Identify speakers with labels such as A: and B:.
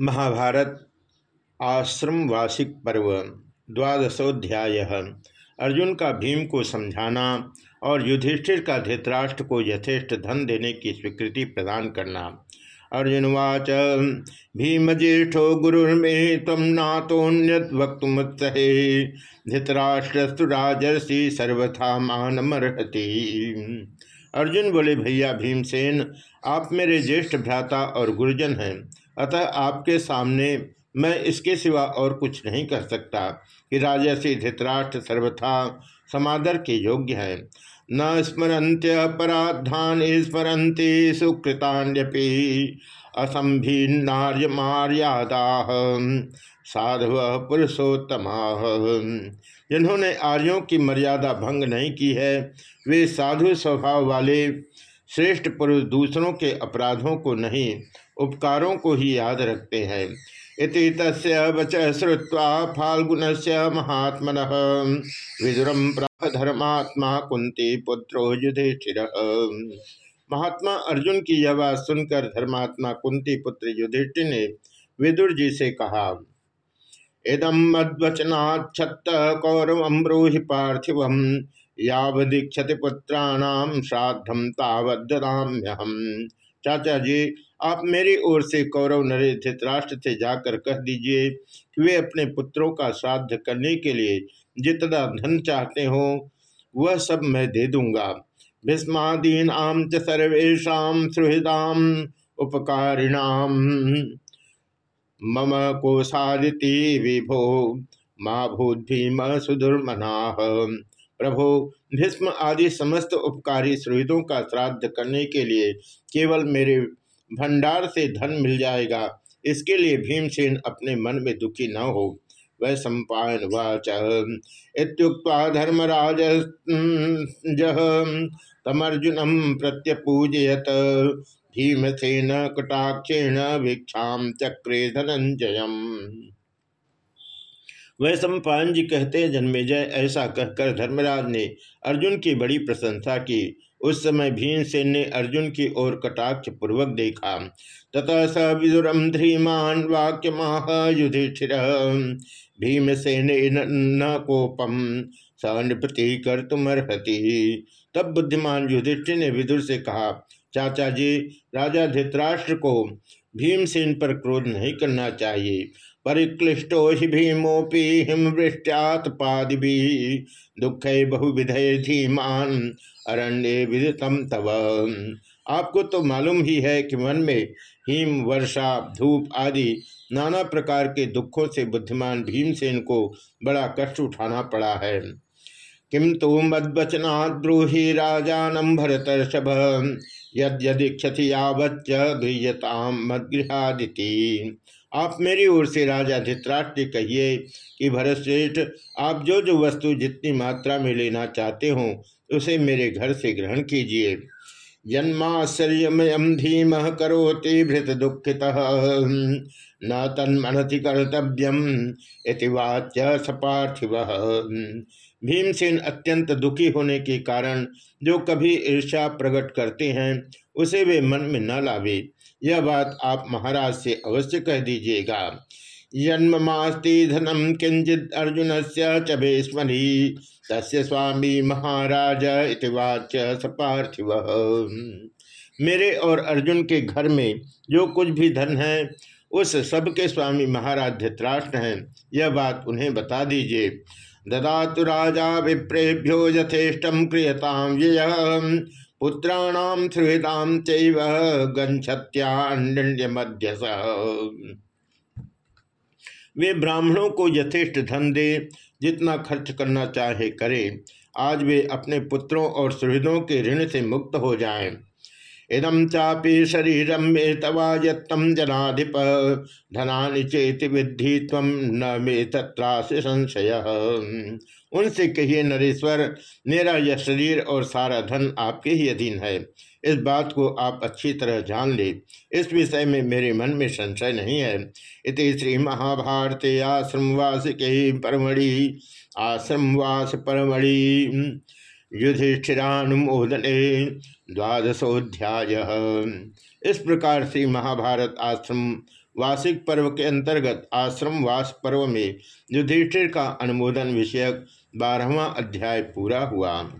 A: महाभारत, आश्रम वार्षिक पर्व, द्वादशोध्याय। अर्जुन का भीम को समझाना और युधिष्ठिर का धृतराष्ट्र को यथेष्ट धन देने की स्वीकृति प्रदान करना। अर्जुनवाच भीमज्येष्ठो गुरुर्मे तम नातोन्यत वक्तुमुत्सहे धृतराष्ट्रस्तु राजर्षि सर्वथा मानमर्हति। अर्जुन बोले, भैया भीमसेन, आप मेरे ज्येष्ठ भ्राता और गुरुजन हैं। अतः आपके सामने मैं इसके सिवा और कुछ नहीं कर सकता कि राजर्षि धृतराष्ट्र सर्वथा समादर के योग्य है। न स्मरंत्य पराधान स्मरती सुकृतान्यपि असंभिन्नार्यमार्यादा साधव पुरुषोत्तम। जिन्होंने आर्यों की मर्यादा भंग नहीं की है, वे साधु स्वभाव वाले श्रेष्ठ पुरुष दूसरों के अपराधों को नहीं, उपकारों को ही याद रखते हैं। इति तस्य वच श्रुवा फाल्गुन से महात्मन। विदुरम धर्मात्मा कुंती पुत्रो युधिष्ठिर। महात्मा अर्जुन की यह बात सुनकर धर्मात्मा कुंती पुत्र युधिष्ठिर ने विदुर जी से कहा इदम मद्वचनाच्छत्त कौरव ब्रूहि पार्थिव यावदीक्षति पुत्राणाम श्राद्धम तावदाम्यहम चाचा जी आप मेरी ओर से कौरव नरेश धृतराष्ट्र से जाकर कह दीजिए कि वे अपने पुत्रों का श्राद्ध करने के लिए जितना धन चाहते हो, वह सब मैं दे दूँगा। भीष्मादीन आम च सर्वेशा सुहृदाम उपकारिणाम। मम कोशादिति विभो, माँ भूत भीम सुदुर्मना। प्रभु, भीष्म आदि समस्त उपकारी सुहृदों का श्राद्ध करने के लिए केवल मेरे भंडार से धन मिल जाएगा। इसके लिए भीमसेन अपने मन में दुखी न हो। वह सम्पायन वाच। इतुक्ता धर्मराज तमर्जुनम प्रत्यपूजयत। भीमसेन कटाक्षेण भिक्षा चक्रे धनंजयम वह सम्पान जी कहते जन्मेजय ऐसा कहकर धर्मराज ने अर्जुन की बड़ी प्रशंसा की। उस समय भीमसेन ने अर्जुन की ओर कटाक्ष पूर्वक देखा। तथा स विदुरम ध्रीमान वाक्य माह युधिष्ठिर भीमसेन न कोपम स कर तुमर्हति तब बुद्धिमान युधिष्ठिर ने विदुर से कहा चाचा जी, राजा धृतराष्ट्र को भीमसेन पर क्रोध नहीं करना चाहिए। परिक्लिष्टो हि भीमोपि हिमवृष्टात पादि दुख बहुविधय धीमान, अरण्य विदितम तव। आपको तो मालूम ही है कि मन में हिम, वर्षा, धूप आदि नाना प्रकार के दुखों से बुद्धिमान भीमसेन को बड़ा कष्ट उठाना पड़ा है। किम तो मद्वचना द्रोही राजानम भरतर्षभ? यदि क्षति यावच्च गृहताम मदगृहादिति। आप मेरी ओर से राजा धित्राष्ट्र कहिए कि, भरतश्रेष्ठ, आप जो जो वस्तु जितनी मात्रा में लेना चाहते हो, उसे मेरे घर से ग्रहण कीजिए। जन्माश्चर्यमयम धीम करोति भृत दुखित न तन्मनति कर्तव्यम इतिवाच्य सपार्थिव। भीमसेन अत्यंत दुखी होने के कारण जो कभी ईर्षा प्रकट करते हैं, उसे वे मन में न लावे। यह बात आप महाराज से अवश्य कह दीजिएगा। जन्ममास्ति धनम किंचित अर्जुन से चभेस्मरी तस्य स्वामी महाराज इतिवाच्य सपार्थिव मेरे और अर्जुन के घर में जो कुछ भी धन है, उस सब के स्वामी महाराज धृतराष्ट्र हैं। यह बात उन्हें बता दीजिए। ददातु राजा विप्रेभ्यो यथेष्टम क्रियताम व्यय पुत्राणाम सुहृदाम चैव मध्य वे ब्राह्मणों को यथेष्ट धन दे, जितना खर्च करना चाहे करे आज वे अपने पुत्रों और सुहृदों के ऋण से मुक्त हो जाएँ। इदम चापी शरीरम मे तवायत्तम जनाधिप धना चेत विद्धि तम न मे तत्र संशय उनसे कहिए, नरेश्वर, मेरा यह शरीर और सारा धन आपके ही अधीन है। इस बात को आप अच्छी तरह जान ले। इस विषय में मेरे मन में संशय नहीं है। इति श्री महाभारत आश्रमवास के परमढ़ि, आश्रमवास परमढ़ि। युधिष्ठिरानुमोदने द्वादशोध्याय। इस प्रकार श्री महाभारत आश्रम वार्षिक पर्व के अंतर्गत आश्रम वास पर्व में युधिष्ठिर का अनुमोदन विषयक बारहवा अध्याय पूरा हुआ।